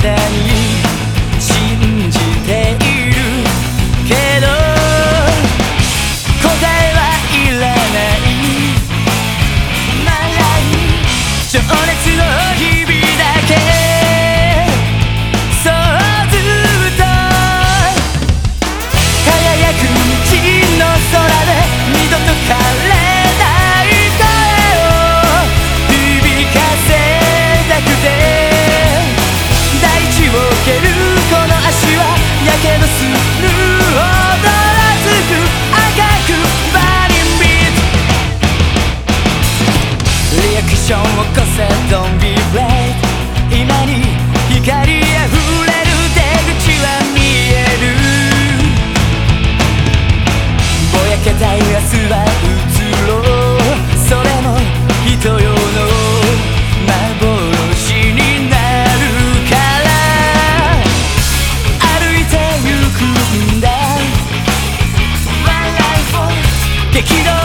than you. るこの足はやけどする敵だ